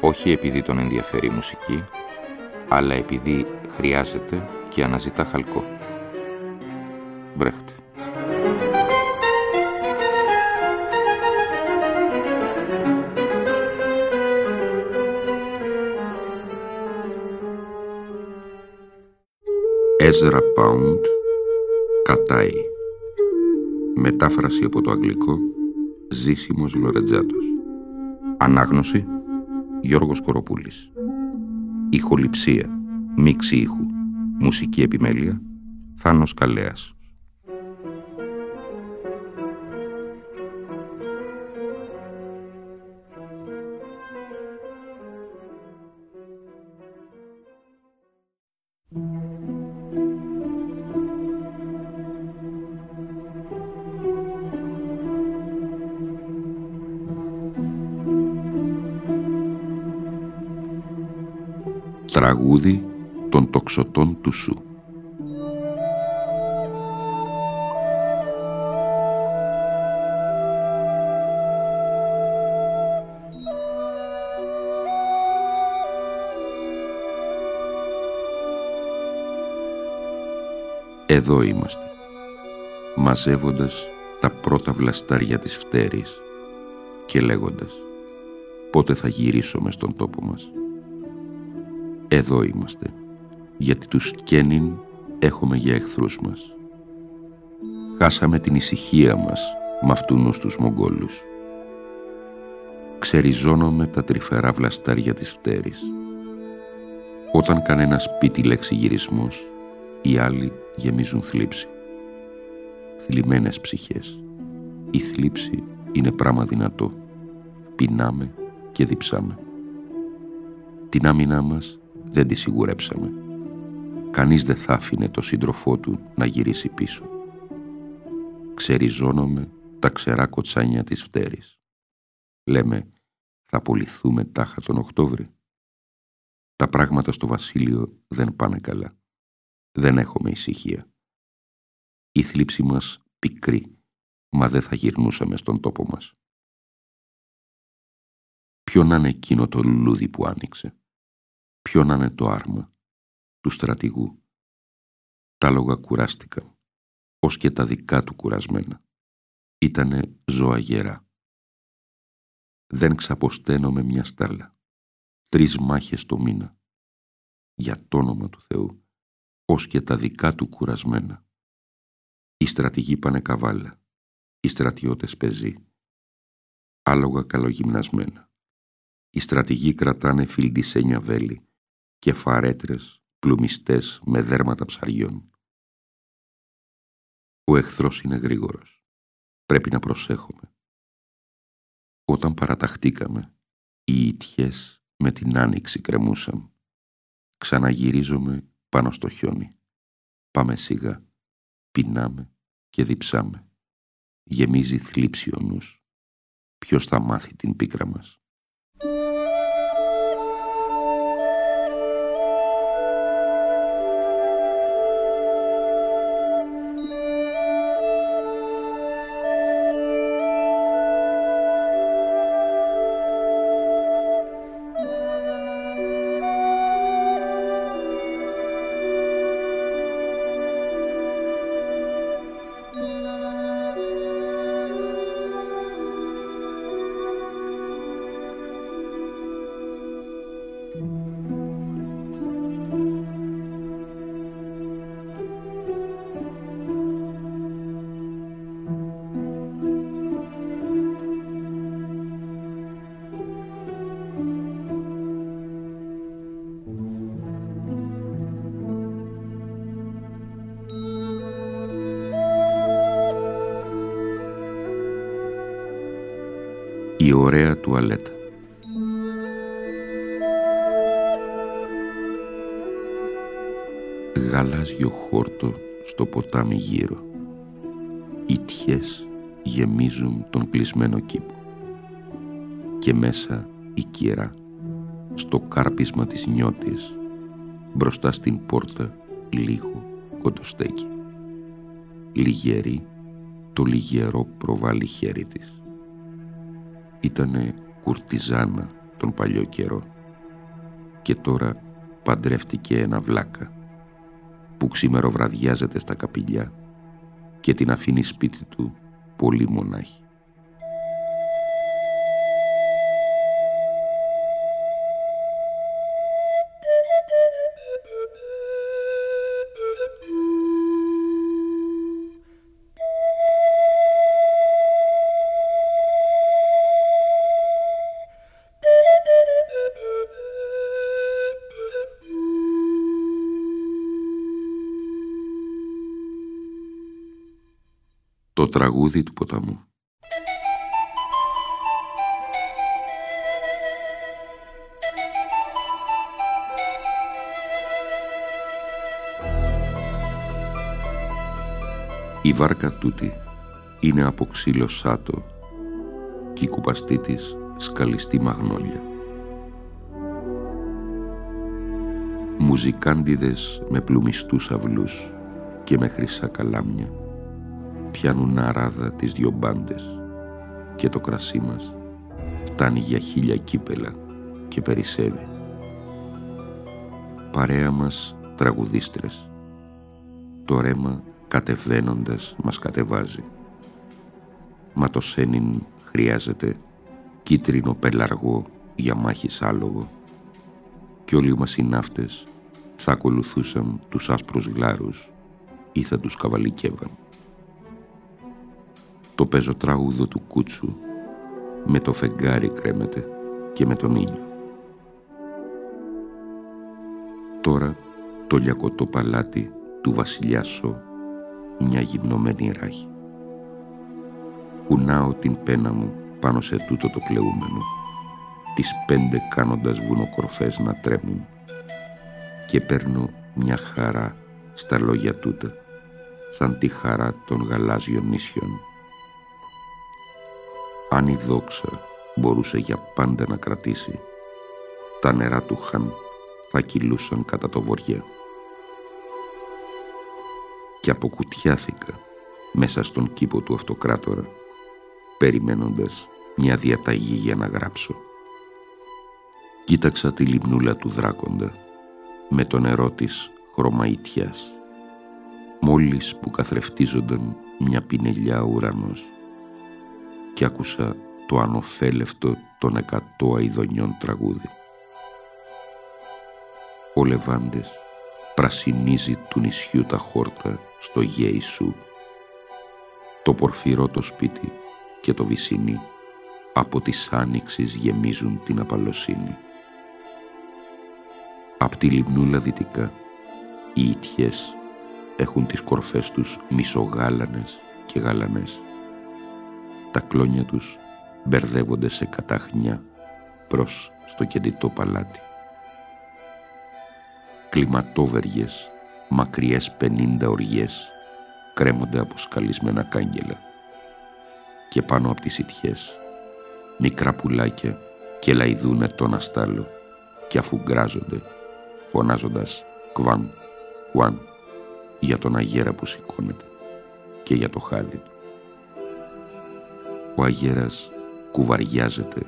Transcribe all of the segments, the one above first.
όχι επειδή τον ενδιαφέρει η μουσική, αλλά επειδή χρειάζεται και αναζητά χαλκό. Βρέχτε. Έζρα Πάουντ Κατάι Μετάφραση από το αγγλικό Ζήσιμος Λορετζάτος Ανάγνωση Γιώργος Κοροπούλης. Ηχοληψία Μίξη ήχου Μουσική επιμέλεια Θάνος Καλέας Τραγούδι των τοξωτών του σου. Εδώ είμαστε, μαζεύοντας τα πρώτα βλαστάρια της φτέρης και λέγοντας πότε θα γυρίσουμε στον τόπο μας. Εδώ είμαστε, γιατί τους Κένιν έχουμε για εχθρούς μας. Χάσαμε την ησυχία μας με αυτούς τους Μογγόλους. Ξεριζώνομαι τα τρυφερά βλαστάρια της φτέρης. Όταν κανένας σπίτι λέξη γυρισμός, οι άλλοι γεμίζουν θλίψη. Θλιμμένες ψυχές. Η θλίψη είναι πράγμα δυνατό. Πεινάμε και διψάμε. Την άμυνά μας δεν τη σιγουρέψαμε. Κανείς δεν θα άφηνε το σύντροφό του να γυρίσει πίσω. Ξεριζώνομαι τα ξερά κοτσάνια της φτέρης. Λέμε, θα απολυθούμε τάχα τον Οκτώβρη. Τα πράγματα στο βασίλειο δεν πάνε καλά. Δεν έχουμε ησυχία. Η θλίψη μας πικρή, μα δεν θα γυρνούσαμε στον τόπο μας. Ποιο να είναι εκείνο το λουλούδι που άνοιξε; Ποιο να είναι το άρμα του στρατηγού. Τα λόγα κουράστηκαν, ως και τα δικά του κουρασμένα. Ήτανε ζώα γερά. Δεν ξαποσταίνω με μια στάλα. Τρεις μάχες το μήνα. Για το όνομα του Θεού, ως και τα δικά του κουρασμένα. Οι στρατηγοί πάνε καβάλα, οι στρατιώτες πεζοί. Άλογα καλογυμνασμένα. Οι στρατηγοί κρατάνε φιλντισένια βέλη και φαρέτρες πλουμιστές με δέρματα ψαριών. Ο εχθρός είναι γρήγορος. Πρέπει να προσέχουμε. Όταν παραταχτήκαμε, οι ιτιές με την άνοιξη κρεμούσαν. Ξαναγυρίζομαι πάνω στο χιόνι. Πάμε σιγά. Πεινάμε και διψάμε. Γεμίζει θλίψη ο νους. Ποιος θα μάθει την πίκρα μας; Η ωραία τουαλέτα Γαλάζιο χόρτο στο ποτάμι γύρω. Οι τιές γεμίζουν τον κλεισμένο κήπο. Και μέσα η κυρά, στο κάρπισμα της νιώτης, μπροστά στην πόρτα λίγο κοντοστέκει. Λιγερή, το λιγερό προβάλλει χέρι της. Ήτανε κουρτιζάνα τον παλιό καιρό και τώρα παντρεύτηκε ένα βλάκα που ξημεροβραδιάζεται στα καπηλιά και την αφήνει σπίτι του πολύ μονάχη. Το τραγούδι του ποταμού. Η βάρκα τούτη είναι από ξύλο σάτο και η κουπαστή της σκαλιστή μαγνόλια. Μουζικάντιδες με πλουμιστούς αυλούς και με χρυσά καλάμια πιάνουν αράδα τις δυο μπάντες και το κρασί μας φτάνει για χίλια κύπελα και περισσεύει. Παρέα μας τραγουδίστρες. Το ρέμα κατεβαίνοντας μας κατεβάζει. Μα το σένιν χρειάζεται κίτρινο πελαργό για μάχης άλογο και όλοι μας οι ναύτες θα ακολουθούσαν τους άσπρους γλάρους ή θα τους καβαλικεύαν το παίζω τραγούδο του κούτσου με το φεγγάρι κρέμεται και με τον ήλιο. Τώρα το λιακωτό παλάτι του βασιλιά Σο μια γυμνωμένη ράχη. Κουνάω την πένα μου πάνω σε τούτο το πλεούμενο τις πέντε κάνοντας βουνοκορφές να τρέμουν και παίρνω μια χαρά στα λόγια τούτα σαν τη χαρά των γαλάζιων νησιών αν η δόξα μπορούσε για πάντα να κρατήσει, τα νερά του Χαν θα κυλούσαν κατά το βοριά. Και αποκουτιάθηκα μέσα στον κήπο του αυτοκράτορα, περιμένοντας μια διαταγή για να γράψω. Κοίταξα τη λιμνούλα του δράκοντα με το νερό της χρωμαϊτιάς, μόλις που καθρεφτίζονταν μια πινελιά ουρανός και άκουσα το ανοφέλευτο των εκατό αηδονιών τραγούδι. Ο Λεβάντες πρασινίζει του νησιού τα χόρτα στο γέι σου. Το πορφυρό το σπίτι και το βυσίνι από τις άνοιξης γεμίζουν την απαλωσύνη. Απ' τη λιμνούλα δυτικά οι ιτιές έχουν τις κορφές τους μισογάλανες και γαλανές τα κλόνια τους μπερδεύονται σε κατάχνια προς στο κεντητό παλάτι. Κλιματόβεργες, μακριές πενήντα οργιές κρέμονται από σκαλισμένα κάγκελα και πάνω από τις ιτιές μικρά πουλάκια και λαϊδούνε τον αστάλο και αφού γκράζονται φωνάζοντας «Κβάν, κουάν» για τον αγέρα που σηκώνεται και για το χάδι του ο αγέρας κουβαριάζεται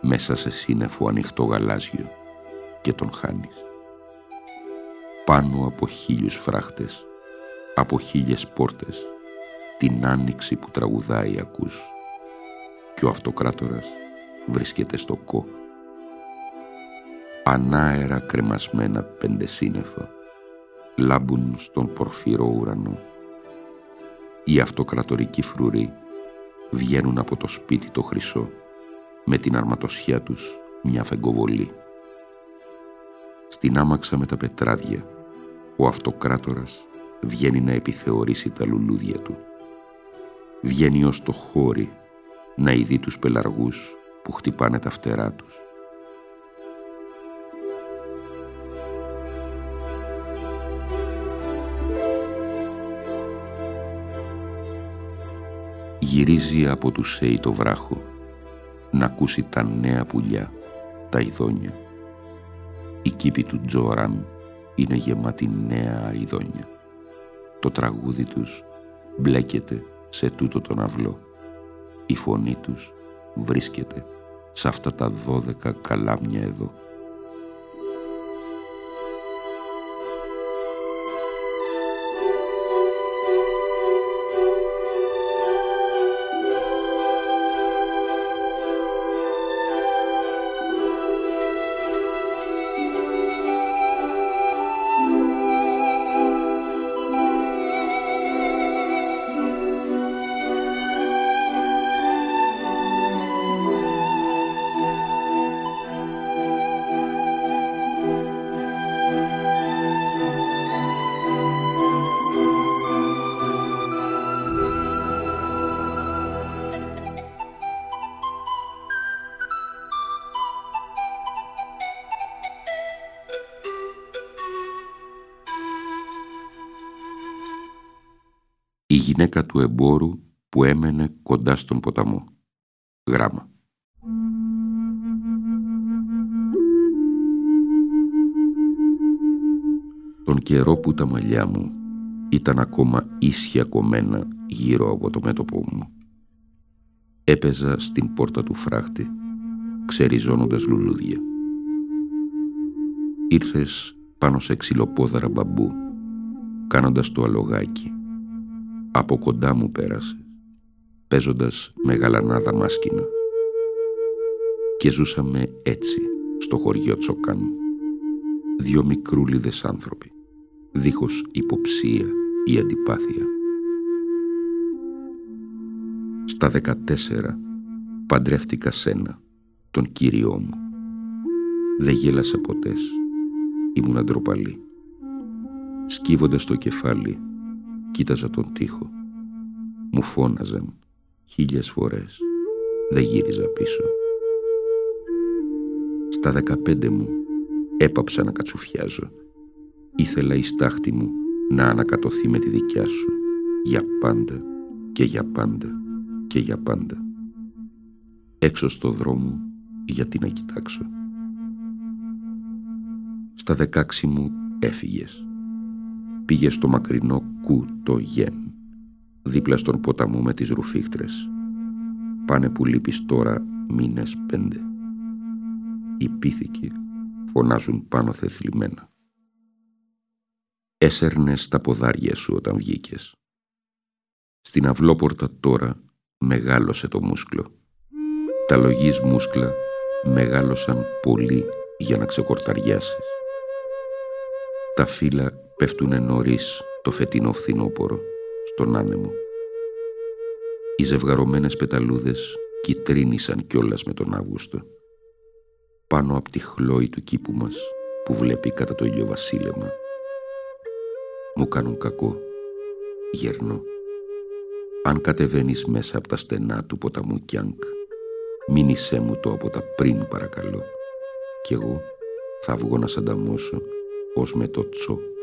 μέσα σε σύννεφο ανοιχτό γαλάζιο και τον χάνεις. Πάνω από χίλιους φράχτες, από χίλιες πόρτες, την άνοιξη που τραγουδάει ακούς και ο αυτοκράτορας βρίσκεται στο κο. Ανάερα κρεμασμένα πέντε σύννεφα λάμπουν στον πορφυρό ουρανό. Η αυτοκρατορική φρουρή βγαίνουν από το σπίτι το χρυσό με την αρματοσιά τους μια φεγκοβολή. Στην άμαξα με τα πετράδια ο αυτοκράτορας βγαίνει να επιθεωρήσει τα λουλούδια του. Βγαίνει ως το χώρι να ειδεί τους πελαργούς που χτυπάνε τα φτερά τους. Γυρίζει από τους ΣΕΙ το βράχο να ακούσει τα νέα πουλιά, τα ειδόνια. Η κήπη του Τζόραν είναι γεμάτη νέα ειδόνια. Το τραγούδι τους μπλέκεται σε τούτο τον αυλό. Η φωνή τους βρίσκεται σε αυτά τα δώδεκα καλάμια εδώ. Γυναίκα του εμπόρου που έμενε κοντά στον ποταμό. Γράμμα. Τον καιρό που τα μαλλιά μου ήταν ακόμα ίσια κομμένα γύρω από το μέτωπό μου. Έπαιζα στην πόρτα του φράχτη, ξεριζώνοντας λουλούδια. Ήρθες πάνω σε ξυλοπόδαρα μπαμπού, κάνοντας το αλογάκι από κοντά μου πέρασε, παίζοντας με γαλανά δαμάσκηνα. Και ζούσαμε έτσι στο χωριό Τσοκάν. Δυο μικρούλιδες άνθρωποι, δίχως υποψία ή αντιπάθεια. Στα δεκατέσσερα παντρεύτηκα σένα, τον Κύριό μου. Δεν γέλασα ποτές, ήμουν αντροπαλή. Σκύβοντας το κεφάλι, Κοίταζα τον τοίχο. Μου φώναζαν χίλιες φορές. Δεν γύριζα πίσω. Στα δεκαπέντε μου έπαψα να κατσουφιάζω. Ήθελα η στάχτη μου να ανακατωθεί με τη δικιά σου. Για πάντα και για πάντα και για πάντα. Έξω στο δρόμο γιατί να κοιτάξω. Στα δεκάξι μου έφυγες πήγε στο μακρινό κου το γεν, δίπλα στον ποταμό με τις ρουφίχτρες. Πάνε που λείπεις τώρα μήνες πέντε. Οι πίθηκοι φωνάζουν πάνω θεθλιμμένα. Έσερνες τα ποδάρια σου όταν βγήκες. Στην αυλόπορτα τώρα μεγάλωσε το μουσκλο. Τα λογής μουσκλα μεγάλωσαν πολύ για να ξεκορταριάσεις. Τα φύλλα πέφτουνε νωρίς το φετινό φθινόπορο στον άνεμο. Οι ζευγαρωμένες πεταλούδες κυτρίνησαν κιόλας με τον Αύγουστο. Πάνω από τη χλόη του κήπου μας που βλέπει κατά το ηλιοβασίλεμα. Μου κάνουν κακό. Γερνώ. Αν κατεβαίνεις μέσα από τα στενά του ποταμού Κιάνκ, μείνησέ μου το από τα πριν παρακαλώ. Κι εγώ θα βγω να σ' ανταμώσω ως με το τσο